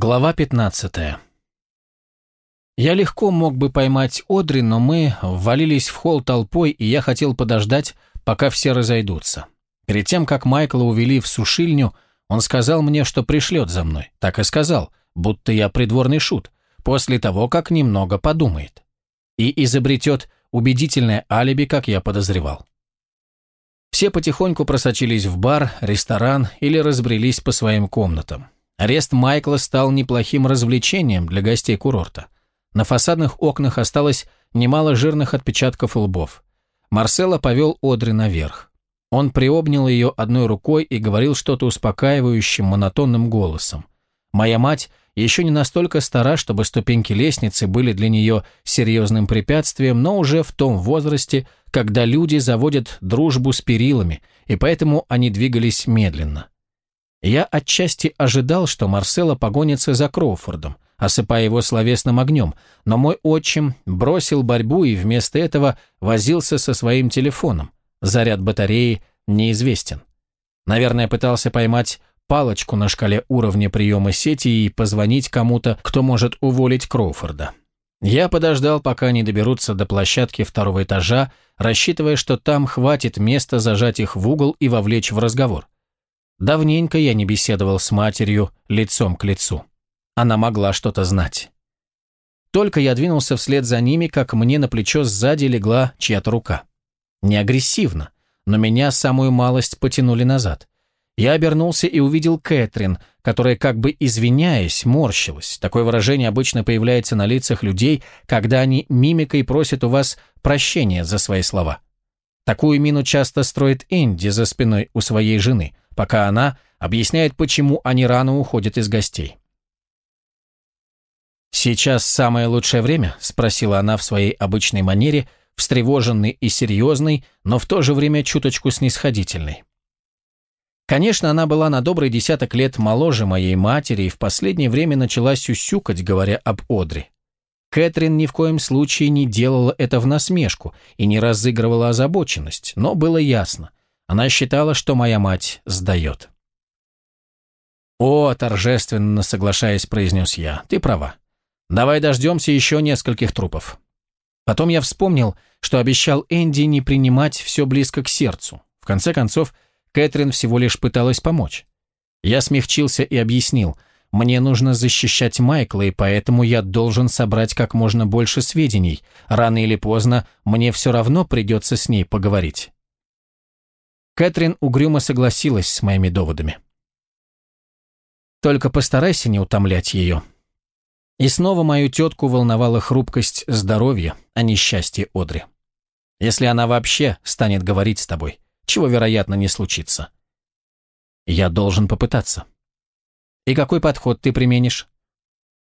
Глава 15. Я легко мог бы поймать Одри, но мы ввалились в холл толпой, и я хотел подождать, пока все разойдутся. Перед тем, как Майкла увели в сушильню, он сказал мне, что пришлет за мной. Так и сказал, будто я придворный шут, после того, как немного подумает. И изобретет убедительное алиби, как я подозревал. Все потихоньку просочились в бар, ресторан или разбрелись по своим комнатам. Арест Майкла стал неплохим развлечением для гостей курорта. На фасадных окнах осталось немало жирных отпечатков лбов. Марсело повел Одри наверх. Он приобнял ее одной рукой и говорил что-то успокаивающим, монотонным голосом. Моя мать еще не настолько стара, чтобы ступеньки лестницы были для нее серьезным препятствием, но уже в том возрасте, когда люди заводят дружбу с перилами, и поэтому они двигались медленно. Я отчасти ожидал, что Марсело погонится за Кроуфордом, осыпая его словесным огнем, но мой отчим бросил борьбу и вместо этого возился со своим телефоном. Заряд батареи неизвестен. Наверное, пытался поймать палочку на шкале уровня приема сети и позвонить кому-то, кто может уволить Кроуфорда. Я подождал, пока они доберутся до площадки второго этажа, рассчитывая, что там хватит места зажать их в угол и вовлечь в разговор. Давненько я не беседовал с матерью лицом к лицу. Она могла что-то знать. Только я двинулся вслед за ними, как мне на плечо сзади легла чья-то рука. Не агрессивно, но меня самую малость потянули назад. Я обернулся и увидел Кэтрин, которая, как бы извиняясь, морщилась. Такое выражение обычно появляется на лицах людей, когда они мимикой просят у вас прощения за свои слова. Такую мину часто строит Энди за спиной у своей жены, пока она объясняет, почему они рано уходят из гостей. «Сейчас самое лучшее время?» – спросила она в своей обычной манере, встревоженной и серьезной, но в то же время чуточку снисходительной. Конечно, она была на добрый десяток лет моложе моей матери и в последнее время начала сюсюкать, говоря об Одре. Кэтрин ни в коем случае не делала это в насмешку и не разыгрывала озабоченность, но было ясно. Она считала, что моя мать сдает. «О, торжественно соглашаясь, произнес я, ты права. Давай дождемся еще нескольких трупов». Потом я вспомнил, что обещал Энди не принимать все близко к сердцу. В конце концов, Кэтрин всего лишь пыталась помочь. Я смягчился и объяснил – мне нужно защищать Майкла, и поэтому я должен собрать как можно больше сведений. Рано или поздно мне все равно придется с ней поговорить. Кэтрин угрюмо согласилась с моими доводами. Только постарайся не утомлять ее. И снова мою тетку волновала хрупкость здоровья, а не счастье Одри. Если она вообще станет говорить с тобой, чего, вероятно, не случится. Я должен попытаться. И какой подход ты применишь?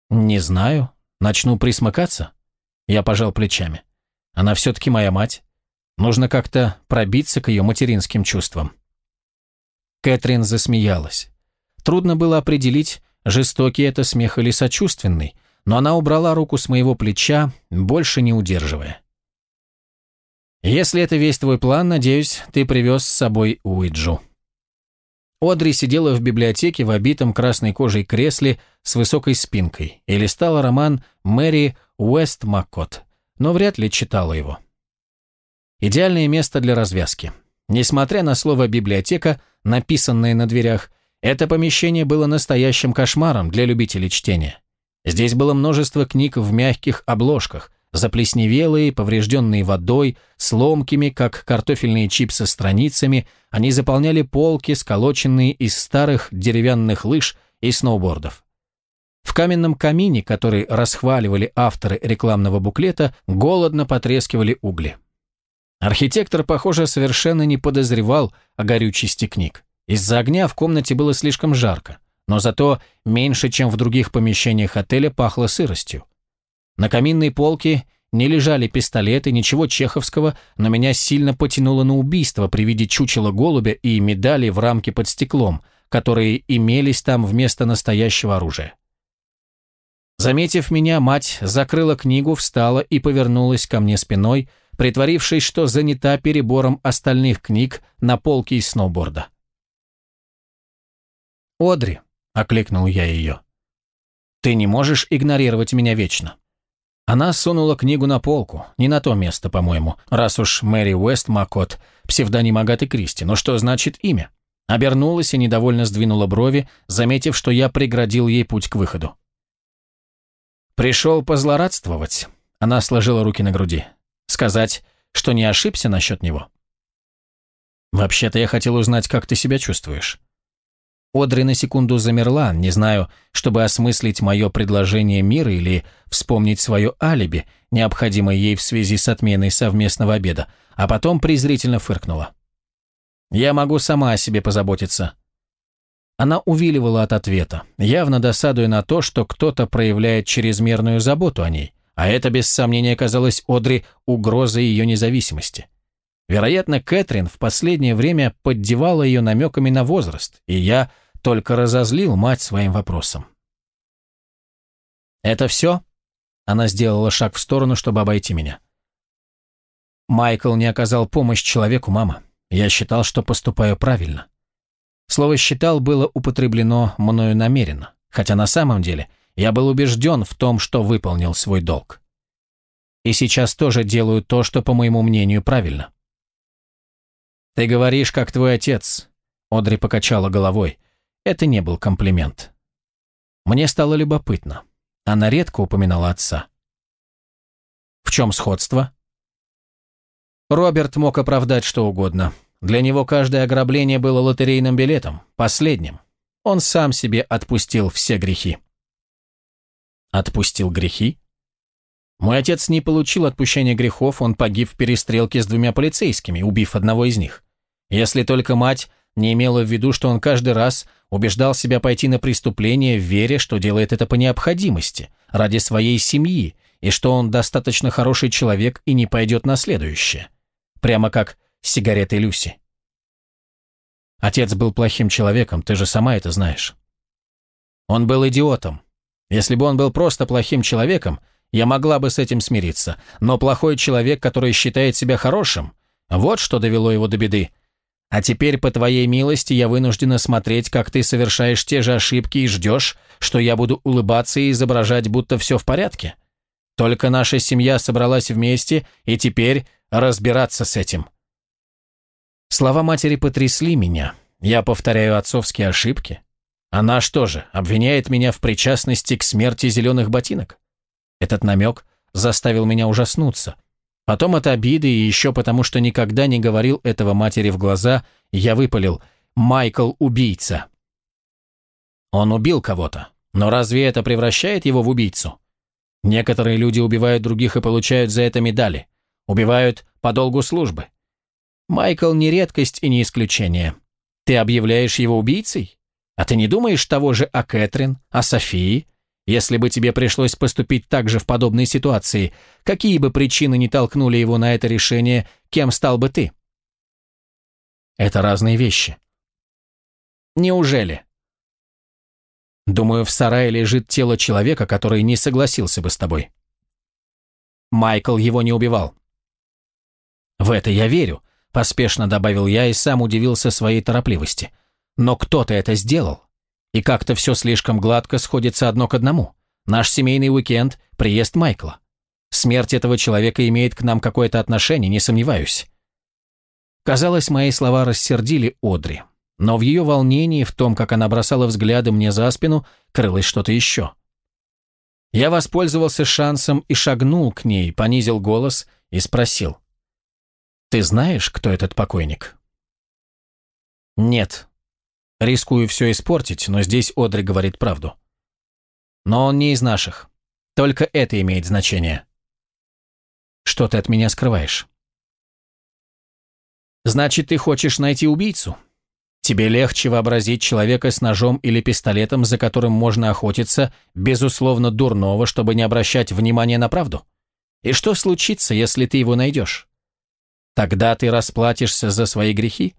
Не знаю. Начну присмыкаться? Я пожал плечами. Она все-таки моя мать. Нужно как-то пробиться к ее материнским чувствам. Кэтрин засмеялась. Трудно было определить, жестокий это смех или сочувственный, но она убрала руку с моего плеча, больше не удерживая. «Если это весь твой план, надеюсь, ты привез с собой Уиджу». Одри сидела в библиотеке в обитом красной кожей кресле с высокой спинкой и листала роман Мэри Уэстмаккот, но вряд ли читала его. Идеальное место для развязки. Несмотря на слово «библиотека», написанное на дверях, это помещение было настоящим кошмаром для любителей чтения. Здесь было множество книг в мягких обложках, Заплесневелые, поврежденные водой, с ломкими, как картофельные чипсы, страницами, они заполняли полки, сколоченные из старых деревянных лыж и сноубордов. В каменном камине, который расхваливали авторы рекламного буклета, голодно потрескивали угли. Архитектор, похоже, совершенно не подозревал о горючести книг. Из-за огня в комнате было слишком жарко, но зато меньше, чем в других помещениях отеля, пахло сыростью. На каминной полке не лежали пистолеты, ничего чеховского, но меня сильно потянуло на убийство при виде чучела голубя и медали в рамке под стеклом, которые имелись там вместо настоящего оружия. Заметив меня, мать закрыла книгу, встала и повернулась ко мне спиной, притворившись, что занята перебором остальных книг на полке из сноуборда. «Одри», — окликнул я ее, Ты не можешь игнорировать меня вечно. Она сунула книгу на полку, не на то место, по-моему, раз уж Мэри Уэст Макот, псевдоним Агаты Кристи. Но что значит имя? Обернулась и недовольно сдвинула брови, заметив, что я преградил ей путь к выходу. «Пришел позлорадствовать», — она сложила руки на груди. «Сказать, что не ошибся насчет него?» «Вообще-то я хотел узнать, как ты себя чувствуешь». Одри на секунду замерла, не знаю, чтобы осмыслить мое предложение мира или вспомнить свое алиби, необходимое ей в связи с отменой совместного обеда, а потом презрительно фыркнула. «Я могу сама о себе позаботиться». Она увиливала от ответа, явно досадуя на то, что кто-то проявляет чрезмерную заботу о ней, а это без сомнения казалось Одри угрозой ее независимости. Вероятно, Кэтрин в последнее время поддевала ее намеками на возраст, и я только разозлил мать своим вопросом. «Это все?» Она сделала шаг в сторону, чтобы обойти меня. Майкл не оказал помощь человеку, мама. Я считал, что поступаю правильно. Слово «считал» было употреблено мною намеренно, хотя на самом деле я был убежден в том, что выполнил свой долг. И сейчас тоже делаю то, что, по моему мнению, правильно. «Ты говоришь, как твой отец», — Одри покачала головой. Это не был комплимент. Мне стало любопытно. Она редко упоминала отца. В чем сходство? Роберт мог оправдать что угодно. Для него каждое ограбление было лотерейным билетом, последним. Он сам себе отпустил все грехи. Отпустил грехи? Мой отец не получил отпущения грехов, он погиб в перестрелке с двумя полицейскими, убив одного из них. Если только мать не имела в виду, что он каждый раз убеждал себя пойти на преступление в вере, что делает это по необходимости, ради своей семьи, и что он достаточно хороший человек и не пойдет на следующее. Прямо как сигареты Люси. Отец был плохим человеком, ты же сама это знаешь. Он был идиотом. Если бы он был просто плохим человеком, я могла бы с этим смириться, но плохой человек, который считает себя хорошим, вот что довело его до беды. А теперь, по твоей милости, я вынуждена смотреть, как ты совершаешь те же ошибки и ждешь, что я буду улыбаться и изображать, будто все в порядке. Только наша семья собралась вместе, и теперь разбираться с этим. Слова матери потрясли меня. Я повторяю отцовские ошибки. Она что же, обвиняет меня в причастности к смерти зеленых ботинок? Этот намек заставил меня ужаснуться. Потом от обиды и еще потому, что никогда не говорил этого матери в глаза, я выпалил «Майкл – убийца». Он убил кого-то, но разве это превращает его в убийцу? Некоторые люди убивают других и получают за это медали. Убивают по долгу службы. Майкл не редкость и не исключение. Ты объявляешь его убийцей? А ты не думаешь того же о Кэтрин, о Софии, если бы тебе пришлось поступить так же в подобной ситуации, какие бы причины не толкнули его на это решение, кем стал бы ты? Это разные вещи. Неужели? Думаю, в сарае лежит тело человека, который не согласился бы с тобой. Майкл его не убивал. В это я верю, поспешно добавил я и сам удивился своей торопливости. Но кто-то это сделал. И как-то все слишком гладко сходится одно к одному. Наш семейный уикенд – приезд Майкла. Смерть этого человека имеет к нам какое-то отношение, не сомневаюсь. Казалось, мои слова рассердили Одри, но в ее волнении, в том, как она бросала взгляды мне за спину, крылось что-то еще. Я воспользовался шансом и шагнул к ней, понизил голос и спросил. «Ты знаешь, кто этот покойник?» «Нет», Рискую все испортить, но здесь Одри говорит правду. Но он не из наших. Только это имеет значение. Что ты от меня скрываешь? Значит, ты хочешь найти убийцу? Тебе легче вообразить человека с ножом или пистолетом, за которым можно охотиться, безусловно дурного, чтобы не обращать внимания на правду? И что случится, если ты его найдешь? Тогда ты расплатишься за свои грехи?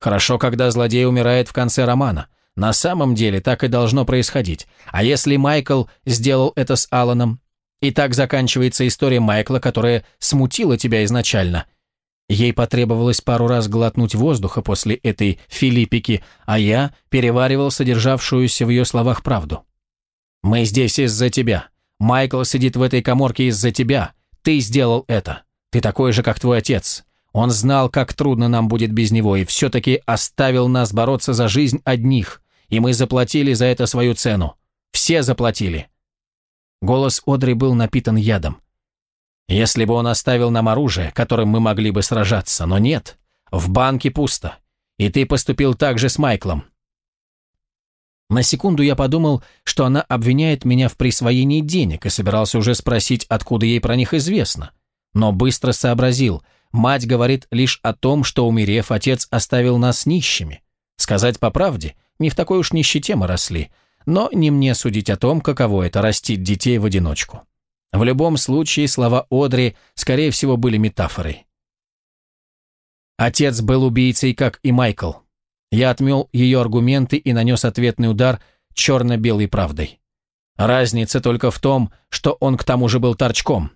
Хорошо, когда злодей умирает в конце романа. На самом деле так и должно происходить. А если Майкл сделал это с Аланом? И так заканчивается история Майкла, которая смутила тебя изначально. Ей потребовалось пару раз глотнуть воздуха после этой филиппики, а я переваривал содержавшуюся в ее словах правду. Мы здесь из-за тебя. Майкл сидит в этой коморке из-за тебя. Ты сделал это. Ты такой же, как твой отец. Он знал, как трудно нам будет без него, и все-таки оставил нас бороться за жизнь одних, и мы заплатили за это свою цену. Все заплатили. Голос Одри был напитан ядом. Если бы он оставил нам оружие, которым мы могли бы сражаться, но нет, в банке пусто. И ты поступил так же с Майклом. На секунду я подумал, что она обвиняет меня в присвоении денег и собирался уже спросить, откуда ей про них известно. Но быстро сообразил, мать говорит лишь о том, что, умерев, отец оставил нас нищими. Сказать по правде, не в такой уж нищете мы росли, но не мне судить о том, каково это растить детей в одиночку. В любом случае, слова Одри, скорее всего, были метафорой. Отец был убийцей, как и Майкл. Я отмел ее аргументы и нанес ответный удар черно-белой правдой. Разница только в том, что он к тому же был торчком.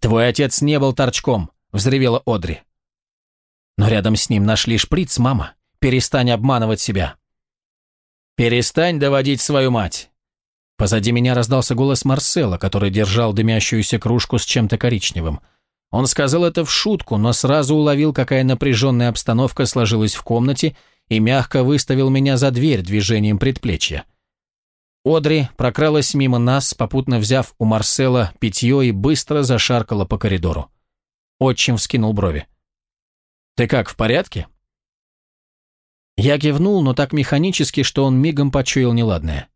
«Твой отец не был торчком», — взревела Одри. «Но рядом с ним нашли шприц, мама. Перестань обманывать себя». «Перестань доводить свою мать». Позади меня раздался голос Марсела, который держал дымящуюся кружку с чем-то коричневым. Он сказал это в шутку, но сразу уловил, какая напряженная обстановка сложилась в комнате и мягко выставил меня за дверь движением предплечья. Одри прокралась мимо нас, попутно взяв у Марсела питье и быстро зашаркала по коридору. Отчим вскинул брови. «Ты как, в порядке?» Я кивнул, но так механически, что он мигом почуял неладное.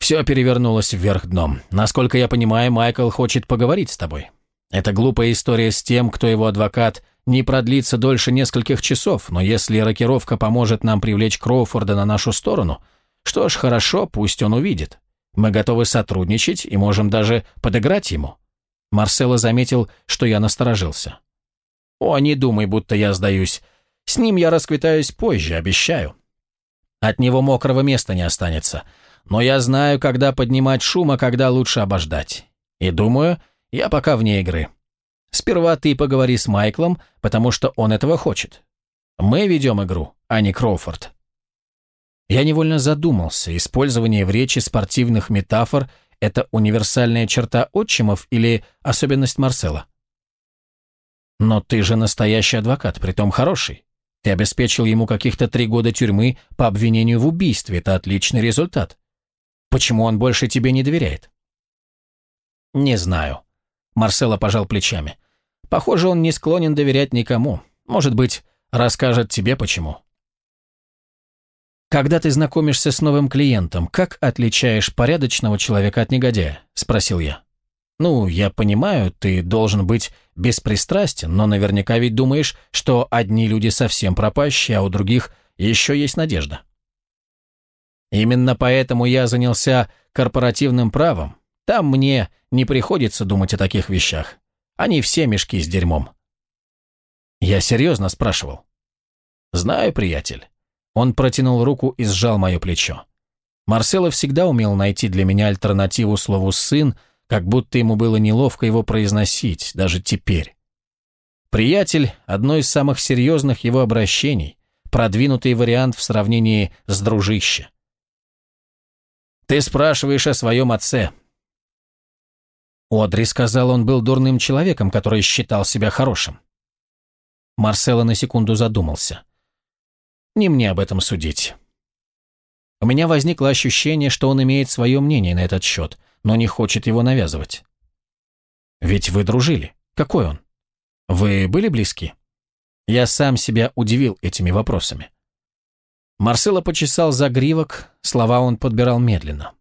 «Все перевернулось вверх дном. Насколько я понимаю, Майкл хочет поговорить с тобой. Эта глупая история с тем, кто его адвокат, не продлится дольше нескольких часов, но если рокировка поможет нам привлечь Кроуфорда на нашу сторону, что ж, хорошо, пусть он увидит. Мы готовы сотрудничать и можем даже подыграть ему». Марсело заметил, что я насторожился. «О, не думай, будто я сдаюсь. С ним я расквитаюсь позже, обещаю. От него мокрого места не останется. Но я знаю, когда поднимать шум, а когда лучше обождать. И думаю, я пока вне игры. Сперва ты поговори с Майклом, потому что он этого хочет. Мы ведем игру, а не Кроуфорд. Я невольно задумался, использование в речи спортивных метафор – это универсальная черта отчимов или особенность Марсела? Но ты же настоящий адвокат, притом хороший. Ты обеспечил ему каких-то три года тюрьмы по обвинению в убийстве, это отличный результат. Почему он больше тебе не доверяет? Не знаю. Марсело пожал плечами. Похоже, он не склонен доверять никому. Может быть, расскажет тебе почему. «Когда ты знакомишься с новым клиентом, как отличаешь порядочного человека от негодяя?» – спросил я. «Ну, я понимаю, ты должен быть беспристрастен, но наверняка ведь думаешь, что одни люди совсем пропащие, а у других еще есть надежда». «Именно поэтому я занялся корпоративным правом, там мне не приходится думать о таких вещах. Они все мешки с дерьмом. Я серьезно спрашивал. Знаю, приятель. Он протянул руку и сжал мое плечо. Марсело всегда умел найти для меня альтернативу слову «сын», как будто ему было неловко его произносить, даже теперь. Приятель – одно из самых серьезных его обращений, продвинутый вариант в сравнении с дружище. «Ты спрашиваешь о своем отце», Одри сказал, он был дурным человеком, который считал себя хорошим. Марсело на секунду задумался. Не мне об этом судить. У меня возникло ощущение, что он имеет свое мнение на этот счет, но не хочет его навязывать. Ведь вы дружили. Какой он? Вы были близки? Я сам себя удивил этими вопросами. Марсело почесал загривок, слова он подбирал медленно.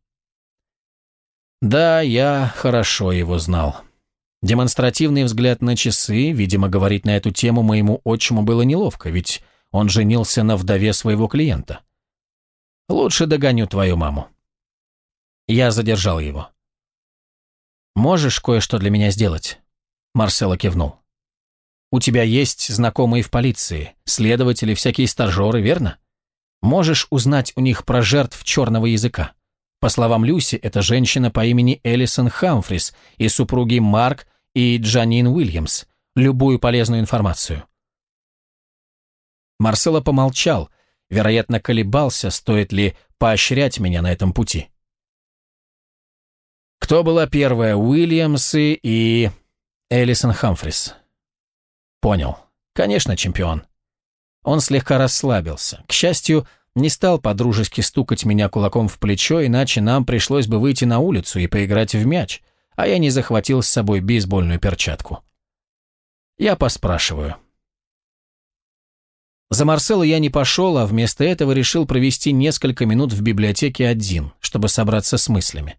Да, я хорошо его знал. Демонстративный взгляд на часы, видимо, говорить на эту тему моему отчиму было неловко, ведь он женился на вдове своего клиента. Лучше догоню твою маму. Я задержал его. «Можешь кое-что для меня сделать?» Марсело кивнул. «У тебя есть знакомые в полиции, следователи, всякие стажеры, верно? Можешь узнать у них про жертв черного языка?» По словам Люси, это женщина по имени Элисон Хамфрис и супруги Марк и Джанин Уильямс. Любую полезную информацию. Марсело помолчал, вероятно, колебался, стоит ли поощрять меня на этом пути. Кто была первая, Уильямсы и Элисон Хамфрис? Понял. Конечно, чемпион. Он слегка расслабился. К счастью, не стал подружески стукать меня кулаком в плечо, иначе нам пришлось бы выйти на улицу и поиграть в мяч, а я не захватил с собой бейсбольную перчатку. Я поспрашиваю. За Марсело я не пошел, а вместо этого решил провести несколько минут в библиотеке один, чтобы собраться с мыслями.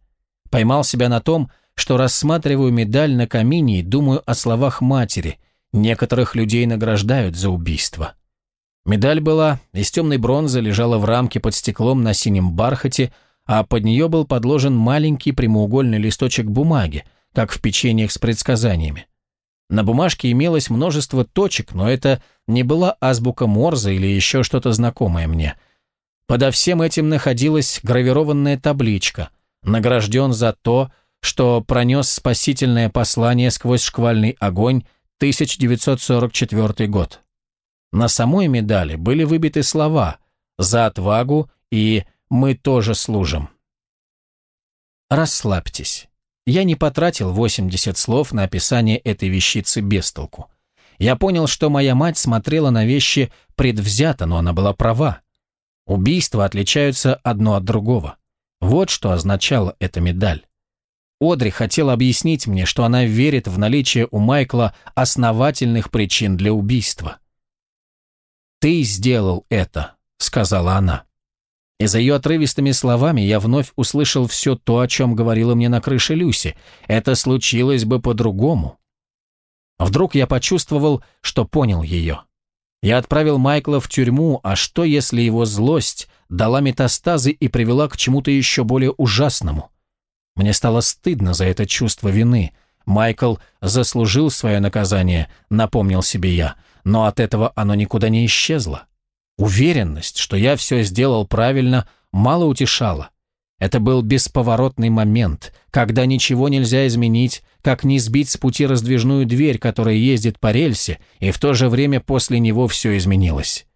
Поймал себя на том, что рассматриваю медаль на камине и думаю о словах матери. Некоторых людей награждают за убийство. Медаль была из темной бронзы, лежала в рамке под стеклом на синем бархате, а под нее был подложен маленький прямоугольный листочек бумаги, как в печеньях с предсказаниями. На бумажке имелось множество точек, но это не была азбука Морзе или еще что-то знакомое мне. Подо всем этим находилась гравированная табличка «Награжден за то, что пронес спасительное послание сквозь шквальный огонь 1944 год». На самой медали были выбиты слова «За отвагу» и «Мы тоже служим». Расслабьтесь. Я не потратил 80 слов на описание этой вещицы без толку. Я понял, что моя мать смотрела на вещи предвзято, но она была права. Убийства отличаются одно от другого. Вот что означала эта медаль. Одри хотела объяснить мне, что она верит в наличие у Майкла основательных причин для убийства. «Ты сделал это», — сказала она. И за ее отрывистыми словами я вновь услышал все то, о чем говорила мне на крыше Люси. Это случилось бы по-другому. Вдруг я почувствовал, что понял ее. Я отправил Майкла в тюрьму, а что, если его злость дала метастазы и привела к чему-то еще более ужасному? Мне стало стыдно за это чувство вины. Майкл заслужил свое наказание, напомнил себе я, но от этого оно никуда не исчезло. Уверенность, что я все сделал правильно, мало утешала. Это был бесповоротный момент, когда ничего нельзя изменить, как не сбить с пути раздвижную дверь, которая ездит по рельсе, и в то же время после него все изменилось.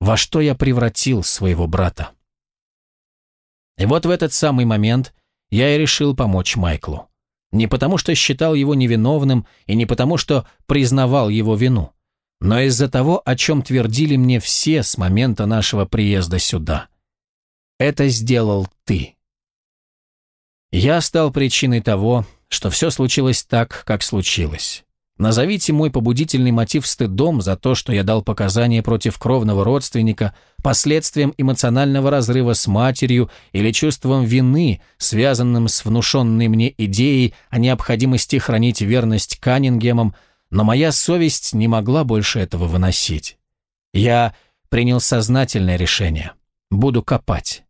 Во что я превратил своего брата? И вот в этот самый момент я и решил помочь Майклу. Не потому, что считал его невиновным, и не потому, что признавал его вину но из-за того, о чем твердили мне все с момента нашего приезда сюда. Это сделал ты. Я стал причиной того, что все случилось так, как случилось. Назовите мой побудительный мотив стыдом за то, что я дал показания против кровного родственника, последствием эмоционального разрыва с матерью или чувством вины, связанным с внушенной мне идеей о необходимости хранить верность Каннингемам, но моя совесть не могла больше этого выносить. Я принял сознательное решение. Буду копать.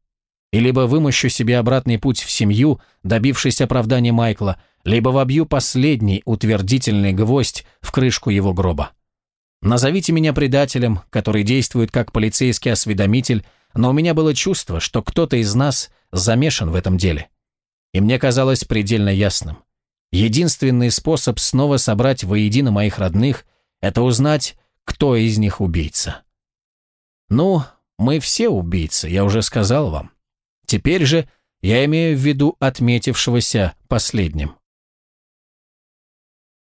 И либо вымощу себе обратный путь в семью, добившись оправдания Майкла, либо вобью последний утвердительный гвоздь в крышку его гроба. Назовите меня предателем, который действует как полицейский осведомитель, но у меня было чувство, что кто-то из нас замешан в этом деле. И мне казалось предельно ясным. Единственный способ снова собрать воедино моих родных – это узнать, кто из них убийца. Ну, мы все убийцы, я уже сказал вам. Теперь же я имею в виду отметившегося последним.